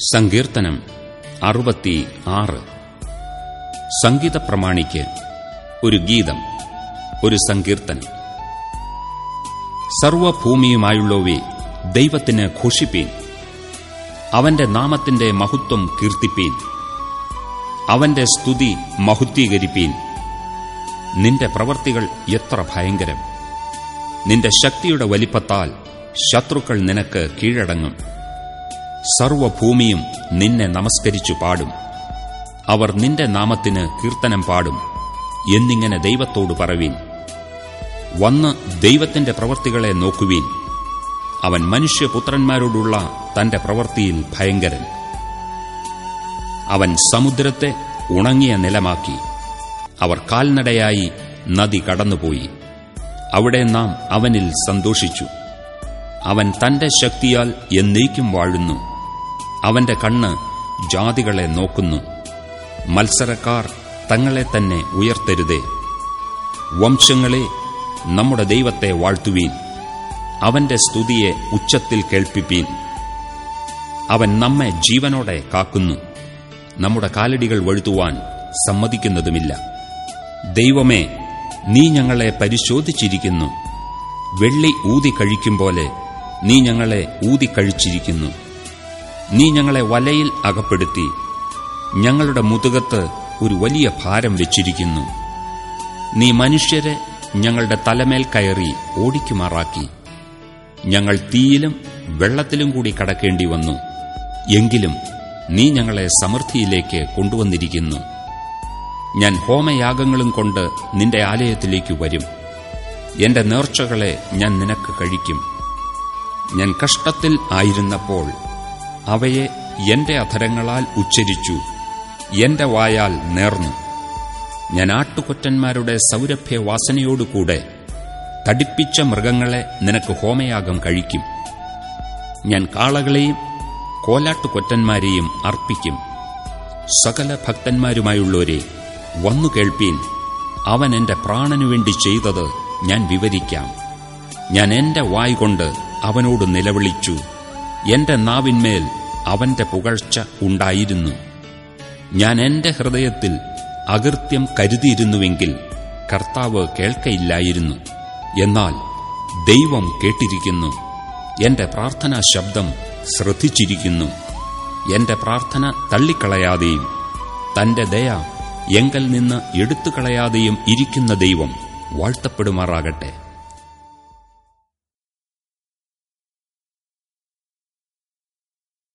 സങ്കീർത്തനം അറുപത്തി ആറ് സംഗീത പ്രമാണിക്ക് ഒരു ഗീതം ഒരു സങ്കീർത്തനം. സർവഭൂമിയുമായുള്ളവേ ദൈവത്തിന് ഘോഷിപ്പീൻ. അവന്റെ നാമത്തിന്റെ മഹത്വം കീർത്തിപ്പീൻ. അവന്റെ സ്തുതി മഹുദ്ധീകരിപ്പീൻ നിന്റെ പ്രവർത്തികൾ എത്ര ഭയങ്കരം. നിന്റെ ശക്തിയുടെ വലിപ്പത്താൽ ശത്രുക്കൾ നിനക്ക് കീഴടങ്ങും. സർവഭൂമിയും നിന്നെ നമസ്കരിച്ചു പാടും. അവർ നിന്റെ നാമത്തിന് കീർത്തനം പാടും എന്നിങ്ങനെ ദൈവത്തോട് പറവീൻ. വന്ന് ദൈവത്തിന്റെ പ്രവൃത്തികളെ നോക്കുവീൻ. അവൻ മനുഷ്യപുത്രന്മാരോടുള്ള തന്റെ പ്രവൃത്തിയിൽ ഭയങ്കരൻ. അവൻ സമുദ്രത്തെ ഉണങ്ങിയ നിലമാക്കി. അവർ കാൽനടയായി നദി കടന്നുപോയി. അവിടെ നാം അവനിൽ സന്തോഷിച്ചു. അവൻ തന്റെ ശക്തിയാൽ എന്നേക്കും വാഴുന്നു. അവന്റെ കണ്ണ് ജാതികളെ നോക്കുന്നു. മത്സരക്കാർ തങ്ങളെ തന്നെ ഉയർത്തരുതേ. വംശങ്ങളെ നമ്മുടെ ദൈവത്തെ വാഴ്ത്തുവീൻ. അവന്റെ സ്തുതിയെ ഉച്ചത്തിൽ കേൾപ്പിപ്പീൻ. അവൻ നമ്മെ ജീവനോടെ കാക്കുന്നു. നമ്മുടെ കാലടികൾ വഴുത്തുവാൻ സമ്മതിക്കുന്നതുമില്ല. ദൈവമേ നീ ഞങ്ങളെ പരിശോധിച്ചിരിക്കുന്നു. വെള്ളി ഊതി കഴിക്കും പോലെ നീ ഞങ്ങളെ ഊതിക്കഴിച്ചിരിക്കുന്നു. നീ ഞങ്ങളെ വലയിൽ അകപ്പെടുത്തി. ഞങ്ങളുടെ മുതുകത്ത് ഒരു വലിയ ഭാരം വെച്ചിരിക്കുന്നു. നീ മനുഷ്യരെ ഞങ്ങളുടെ തലമേൽ കയറി ഓടിക്കുമാറാക്കി. ഞങ്ങൾ തീയിലും വെള്ളത്തിലും കൂടി കടക്കേണ്ടി വന്നു. എങ്കിലും നീ ഞങ്ങളെ സമൃദ്ധിയിലേക്ക് കൊണ്ടുവന്നിരിക്കുന്നു. ഞാൻ ഹോമയാഗങ്ങളും കൊണ്ട് നിന്റെ ആലയത്തിലേക്ക് വരും. എന്റെ നേർച്ചകളെ ഞാൻ നിനക്ക് കഴിക്കും. ഞാൻ കഷ്ടത്തിൽ ആയിരുന്നപ്പോൾ അവയെ എന്റെ അധരങ്ങളാൽ ഉച്ചരിച്ചു എന്റെ വായാൽ നേർന്നു. ഞാൻ ആട്ടുകൊറ്റന്മാരുടെ സൗരഭ്യവാസനയോടുകൂടെ തടിപ്പിച്ച മൃഗങ്ങളെ നിനക്ക് ഹോമയാഗം കഴിക്കും. ഞാൻ കാളകളെയും കോലാട്ടുകൊറ്റന്മാരെയും അർപ്പിക്കും. സകല ഭക്തന്മാരുമായുള്ളവരെ വന്നു കേൾപ്പീൻ അവൻ എന്റെ പ്രാണനുവേണ്ടി ചെയ്തത് ഞാൻ വിവരിക്കാം. ഞാൻ എന്റെ വായ് കൊണ്ട് അവനോട് നിലവിളിച്ചു എന്റെ നാവിന്മേൽ അവന്റെ പുകഴ്ച ഉണ്ടായിരുന്നു. ഞാൻ എന്റെ ഹൃദയത്തിൽ അകൃത്യം കരുതിയിരുന്നുവെങ്കിൽ കർത്താവ് കേൾക്കയില്ലായിരുന്നു. എന്നാൽ ദൈവം കേട്ടിരിക്കുന്നു. എന്റെ പ്രാർത്ഥനാ ശബ്ദം ശ്രദ്ധിച്ചിരിക്കുന്നു. എന്റെ പ്രാർത്ഥന തള്ളിക്കളയാതെയും തന്റെ ദയ എങ്കൽ നിന്ന് എടുത്തുകളയാതെയും ഇരിക്കുന്ന ദൈവം വാഴ്ത്തപ്പെടുമാറാകട്ടെ.